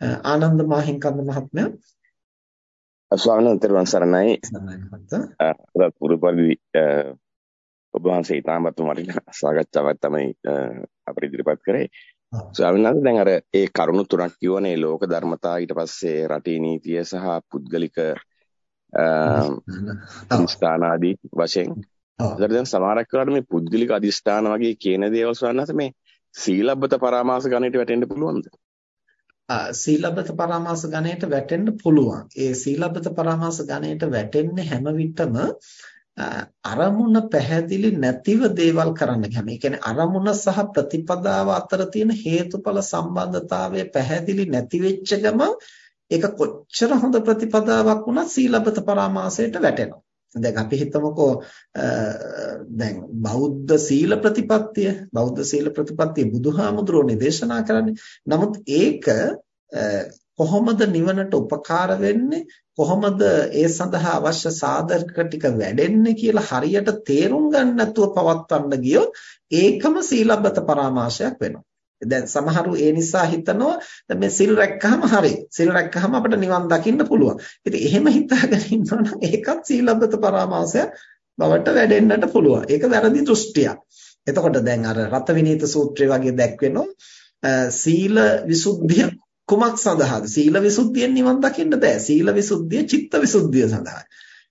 ආනන්ද මාහිම්කන්ද මහත්මයා ස්වාමීන් වහන්සේ අද පුරුපරිදි ඔබ වහන්සේ ඊටමත් මරින සාකච්ඡාවක් තමයි අපිට ඉදිරිපත් කරේ. ස්වාමීන් වහන්සේ දැන් අර ඒ කරුණු තුනක් කියවනේ ලෝක ධර්මතා ඊට පස්සේ රටේ නීතිය සහ පුද්ගලික ස්ථාන ආදී වශයෙන්. ඒතර දැන් සමහරක් වෙලාවට මේ පුද්ගලික අදිස්ථාන වගේ කියන දේවල් ස්වාමීන් වහන්සේ මේ සීලබ්බත පරාමාස ගණයට වැටෙන්න පුළුවන්ද? සීලබ්බත පරාමාස ගණයට වැටෙන්න පුළුවන්. ඒ සීලබ්බත පරාමාස ගණයට වැටෙන්නේ හැම විටම අරමුණ පැහැදිලි නැතිව දේවල් කරන්න ගියාම. ඒ කියන්නේ අරමුණ සහ ප්‍රතිපදාව අතර තියෙන හේතුඵල සම්බන්ධතාවය පැහැදිලි නැති වෙච්ච ගම ඒක කොච්චර හොඳ ප්‍රතිපදාවක් වුණත් සීලබ්බත පරාමාසයට වැටෙනවා. දැන් අපි හිතමුකෝ දැන් බෞද්ධ සීල ප්‍රතිපත්තිය බෞද්ධ සීල ප්‍රතිපත්තිය බුදුහාමුදුරුවෝ දේශනා කරන්නේ. නමුත් ඒක කොහොමද නිවනට උපකාර වෙන්නේ කොහොමද ඒ සඳහා අවශ්‍ය සාධක ටික වැඩෙන්නේ කියලා හරියට තේරුම් ගන්න නැතුව පවත්වන්න ගියොත් ඒකම සීලබ්බත පරාමාශයක් වෙනවා. දැන් සමහරු ඒ නිසා හිතනවා දැන් මේ සිල් රැක්කහම හරි. සිල් රැක්කහම අපිට නිවන් දකින්න පුළුවන්. ඉතින් එහෙම හිතාගෙන ඉන්නවා නම් ඒකත් සීලබ්බත පරාමාසයක් බවට වැඩෙන්නට පුළුවන්. ඒක වැරදි දෘෂ්ටියක්. එතකොට දැන් අර රතවිනීත සූත්‍රය වගේ දැක්වෙනවා සීල විසුද්ධිය කුමක් සඳහාද? සීල විසුද්ධියෙන් නිවන් දකින්න බෑ. සීල විසුද්ධිය චිත්ත විසුද්ධිය සඳහායි.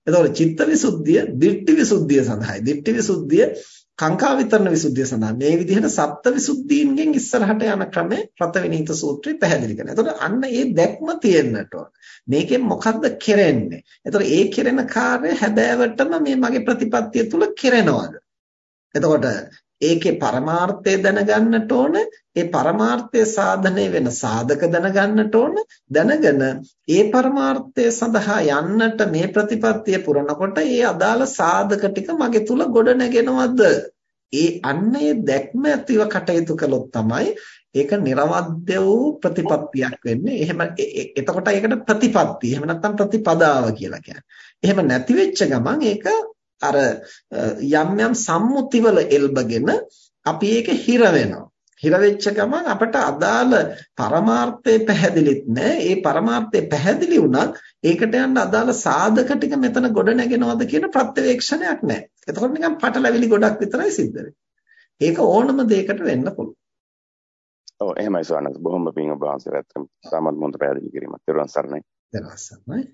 එතකොට චිත්ත විසුද්ධිය දිට්ඨි විසුද්ධිය සඳහායි. දිට්ඨි විසුද්ධිය කාංකා විතරණ විසුද්ධිය සඳහා මේ විදිහට සප්ත විසුද්ධීන්ගෙන් ඉස්සරහට යන ක්‍රමය රතවිනීත සූත්‍රය පැහැදිලි කරනවා. එතකොට අන්න ඒ දැක්ම තියෙන්නට ඕන. මේකෙන් මොකද්ද කෙරෙන්නේ? එතකොට ඒ කෙරෙන කාර්ය හැබෑවටම මේ මගේ ප්‍රතිපත්තිය තුල කෙරෙනවද? එතකොට ඒකේ පරමාර්ථය දැනගන්නට ඕන ඒ පරමාර්ථය සාධනය වෙන සාධක දැනගන්නට ඕන දැනගෙන ඒ පරමාර්ථය සඳහා යන්නට මේ ප්‍රතිපත්තිය පුරනකොට ඒ අදාළ සාධක ටික මගේ තුල ගොඩ නැගෙනවද ඒ අන්නේ දැක්ම ඇතිව කටයුතු කළොත් තමයි ඒක නිර්වද්‍ය වූ ප්‍රතිපත්තියක් වෙන්නේ. එහෙම එතකොට ඒකට ප්‍රතිපත්තිය. එහෙම නැත්නම් ප්‍රතිපදාව කියලා කියන්නේ. එහෙම නැති වෙච්ච ගමන් ඒක අර යම් යම් සම්මුතිවල එල්බගෙන අපි ඒක හිර වෙනවා. හිර වෙච්ච ගමන් අපට අදාළ පරමාර්ථය පැහැදිලිත් නැහැ. ඒ පරමාර්ථය පැහැදිලි වුණත් ඒකට යන්න අදාළ සාධක ටික මෙතන ගොඩ නැගෙනවද කියන ප්‍රත්‍යවේක්ෂණයක් නැහැ. එතකොට නිකන් පටලැවිලි ගොඩක් විතරයි සිද්ධ ඒක ඕනම දෙයකට වෙන්න පුළුවන්. ඔව් එහෙමයි සවනස් බොහොම පිං ඔබ වහන්සේට සමත් මොන්ට පැහැදිලි කිරීමක්. ඊට වන්සර්ණයි. ඊට වන්සර්ණයි.